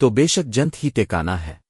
تو بے شک جنت ہی ٹیکانا ہے۔